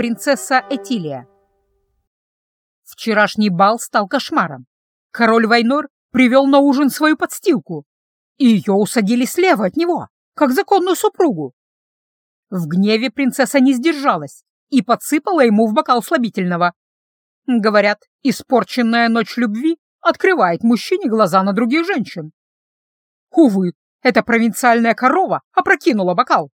Принцесса Этилия. Вчерашний бал стал кошмаром. Король Вайнор привел на ужин свою подстилку, и ее усадили слева от него, как законную супругу. В гневе принцесса не сдержалась и подсыпала ему в бокал слабительного. Говорят, испорченная ночь любви открывает мужчине глаза на других женщин. Увы, эта провинциальная корова опрокинула бокал.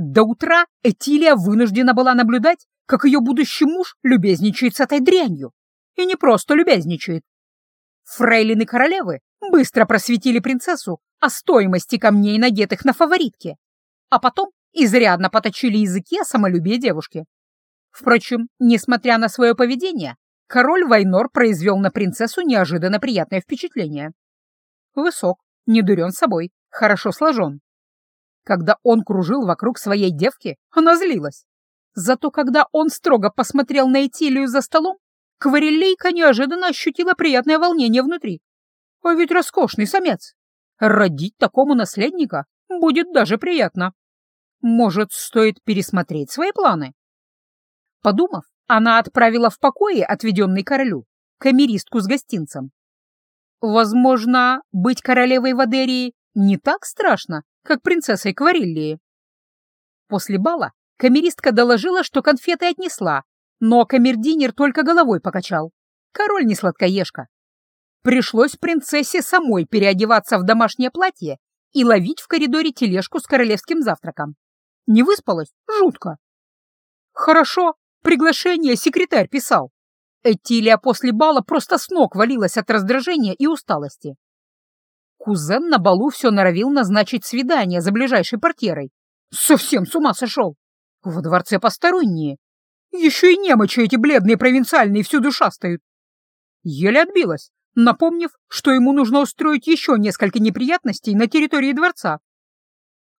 До утра Этилия вынуждена была наблюдать, как ее будущий муж любезничает с этой дрянью. И не просто любезничает. Фрейлины королевы быстро просветили принцессу о стоимости камней, надетых на фаворитке, а потом изрядно поточили языки о самолюбии девушки. Впрочем, несмотря на свое поведение, король Вайнор произвел на принцессу неожиданно приятное впечатление. Высок, не дурен собой, хорошо сложен. Когда он кружил вокруг своей девки, она злилась. Зато когда он строго посмотрел на Этилию за столом, Кварелейка неожиданно ощутила приятное волнение внутри. А ведь роскошный самец. Родить такому наследника будет даже приятно. Может, стоит пересмотреть свои планы? Подумав, она отправила в покое, отведенный королю, камеристку с гостинцем. Возможно, быть королевой Вадерии не так страшно, как принцессой Квариллии. После бала камеристка доложила, что конфеты отнесла, но камердинер только головой покачал. Король не сладкоежка. Пришлось принцессе самой переодеваться в домашнее платье и ловить в коридоре тележку с королевским завтраком. Не выспалась? Жутко. Хорошо, приглашение секретарь писал. Этилия после бала просто с ног валилась от раздражения и усталости. Кузен на балу все норовил назначить свидание за ближайшей портьерой. Совсем с ума сошел. Во дворце посторонние. Еще и немочи эти бледные провинциальные всюду шастают. Еле отбилась, напомнив, что ему нужно устроить еще несколько неприятностей на территории дворца.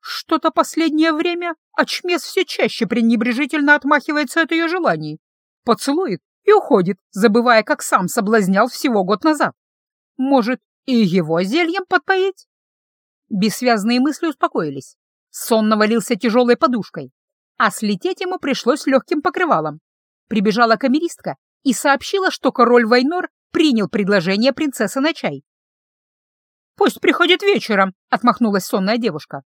Что-то последнее время Очмес все чаще пренебрежительно отмахивается от ее желаний, поцелует и уходит, забывая, как сам соблазнял всего год назад. Может, и его зельем подпоить? Бессвязные мысли успокоились. Сон навалился тяжелой подушкой, а слететь ему пришлось легким покрывалом. Прибежала камеристка и сообщила, что король Вайнор принял предложение принцессы на чай. «Пусть приходит вечером», — отмахнулась сонная девушка.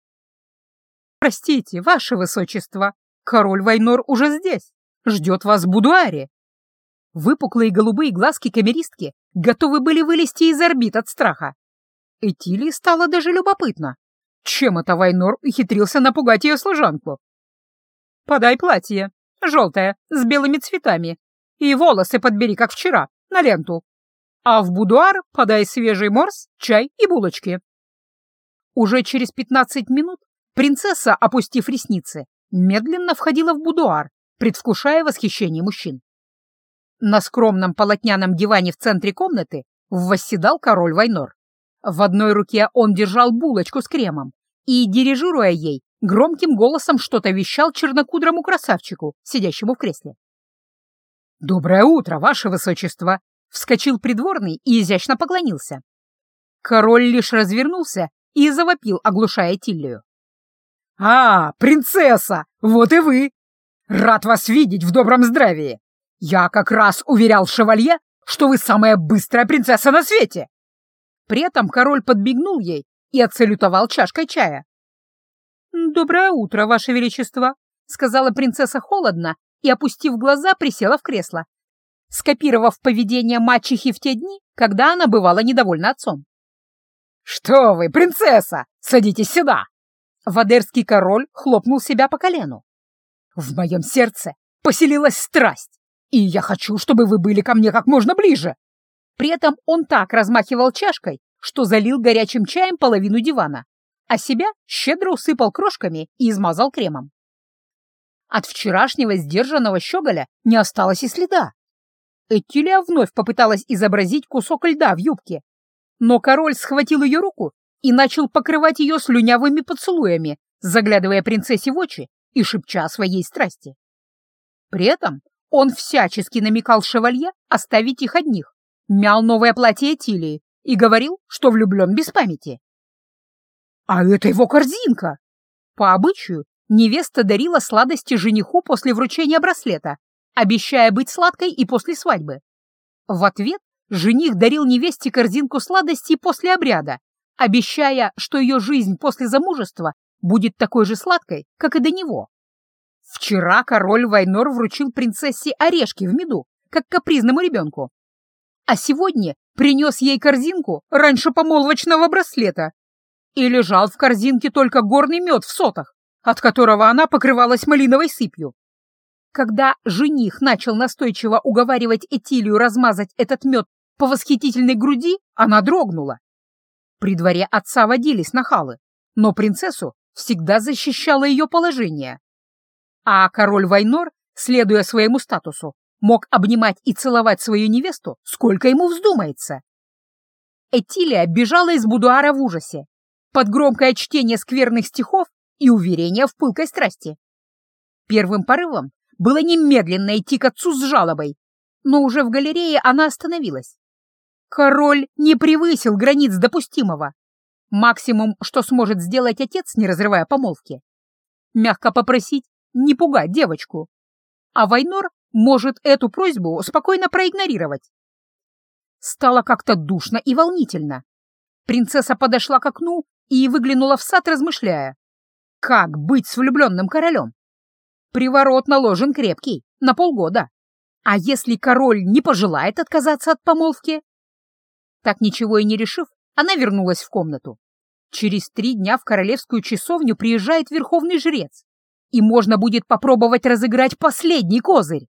«Простите, ваше высочество, король Вайнор уже здесь, ждет вас в будуаре». Выпуклые голубые глазки камеристки готовы были вылезти из орбит от страха. Этилии стало даже любопытно. Чем это Вайнор ухитрился напугать ее служанку? «Подай платье, желтое, с белыми цветами, и волосы подбери, как вчера, на ленту. А в будуар подай свежий морс, чай и булочки». Уже через пятнадцать минут принцесса, опустив ресницы, медленно входила в будуар, предвкушая восхищение мужчин. На скромном полотняном диване в центре комнаты восседал король Вайнор. В одной руке он держал булочку с кремом и, дирижируя ей, громким голосом что-то вещал чернокудрому красавчику, сидящему в кресле. «Доброе утро, ваше высочество!» — вскочил придворный и изящно поклонился. Король лишь развернулся и завопил, оглушая Тиллию. «А, принцесса, вот и вы! Рад вас видеть в добром здравии! Я как раз уверял шевалье, что вы самая быстрая принцесса на свете!» При этом король подбегнул ей и отсалютовал чашкой чая. «Доброе утро, ваше величество», — сказала принцесса холодно и, опустив глаза, присела в кресло, скопировав поведение мачехи в те дни, когда она бывала недовольна отцом. «Что вы, принцесса, садитесь сюда!» Вадерский король хлопнул себя по колену. «В моем сердце поселилась страсть, и я хочу, чтобы вы были ко мне как можно ближе. При этом он так размахивал чашкой, что залил горячим чаем половину дивана, а себя щедро усыпал крошками и измазал кремом. От вчерашнего сдержанного щеголя не осталось и следа. Этилия вновь попыталась изобразить кусок льда в юбке, но король схватил ее руку и начал покрывать ее слюнявыми поцелуями, заглядывая принцессе в очи и шепча о своей страсти. При этом он всячески намекал шевалье оставить их одних, мял новое платье Тилии и говорил, что влюблен без памяти. А это его корзинка. По обычаю невеста дарила сладости жениху после вручения браслета, обещая быть сладкой и после свадьбы. В ответ жених дарил невесте корзинку сладостей после обряда, обещая, что ее жизнь после замужества будет такой же сладкой, как и до него. Вчера король Вайнор вручил принцессе орешки в меду, как капризному ребенку. А сегодня принес ей корзинку раньше помолвочного браслета. И лежал в корзинке только горный мед в сотах, от которого она покрывалась малиновой сыпью. Когда жених начал настойчиво уговаривать Этилию размазать этот мед по восхитительной груди, она дрогнула. При дворе отца водились нахалы, но принцессу всегда защищало ее положение. А король Вайнор, следуя своему статусу, мог обнимать и целовать свою невесту, сколько ему вздумается. Этилия бежала из будуара в ужасе, под громкое чтение скверных стихов и уверения в пылкой страсти. Первым порывом было немедленно идти к отцу с жалобой, но уже в галерее она остановилась. Король не превысил границ допустимого. Максимум, что сможет сделать отец, не разрывая помолвки. Мягко попросить не пугать девочку. А Вайнор может эту просьбу спокойно проигнорировать. Стало как-то душно и волнительно. Принцесса подошла к окну и выглянула в сад, размышляя. Как быть с влюбленным королем? Приворот наложен крепкий, на полгода. А если король не пожелает отказаться от помолвки? Так ничего и не решив, она вернулась в комнату. Через три дня в королевскую часовню приезжает верховный жрец, и можно будет попробовать разыграть последний козырь.